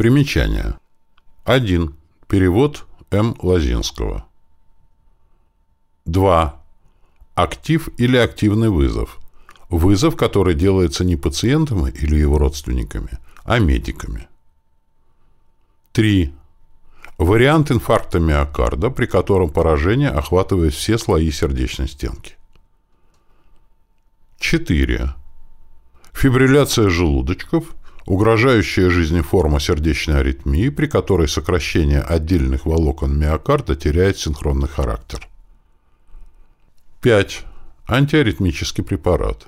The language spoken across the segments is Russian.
Примечание. 1. Перевод М. Лозинского. 2. Актив или активный вызов. Вызов, который делается не пациентом или его родственниками, а медиками. 3. Вариант инфаркта миокарда, при котором поражение охватывает все слои сердечной стенки. 4. Фибрилляция желудочков, угрожающая жизни форма сердечной аритмии, при которой сокращение отдельных волокон миокарда теряет синхронный характер. 5. Антиаритмический препарат.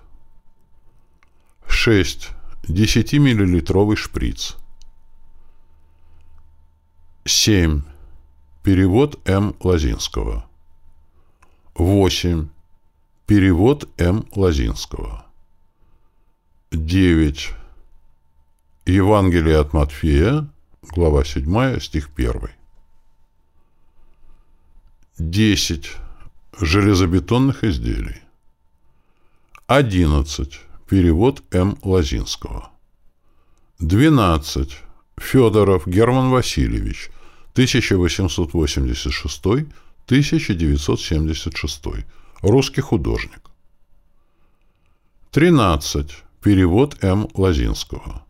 6. 10-миллилитровый шприц. 7. Перевод М. Лозинского. 8. Перевод М. Лозинского. 9. Евангелие от Матфея, глава 7, стих 1. 10. Железобетонных изделий. 11. Перевод М. Лозинского. 12. Федоров Герман Васильевич, 1886-1976, русский художник. 13. Перевод М. Лозинского.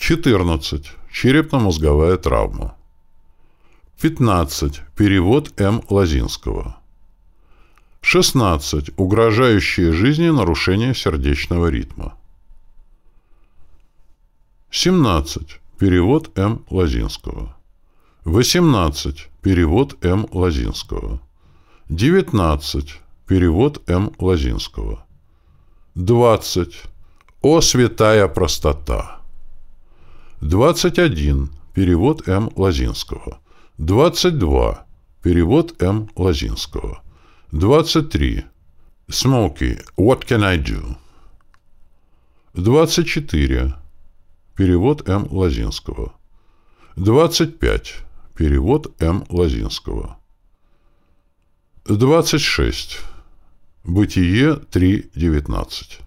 14. Черепно-мозговая травма. 15. Перевод М. Лозинского. 16. Угрожающие жизни нарушения сердечного ритма. 17. Перевод М. Лозинского. 18. Перевод М. Лозинского. 19. Перевод М. Лозинского. 20. О святая простота. 21. Перевод М. Лозинского. 22. Перевод М. Лозинского. 23. Смоки. What can I do? 24. Перевод М. Лозинского. 25. Перевод М. Лозинского. 26. Бытие 3.19.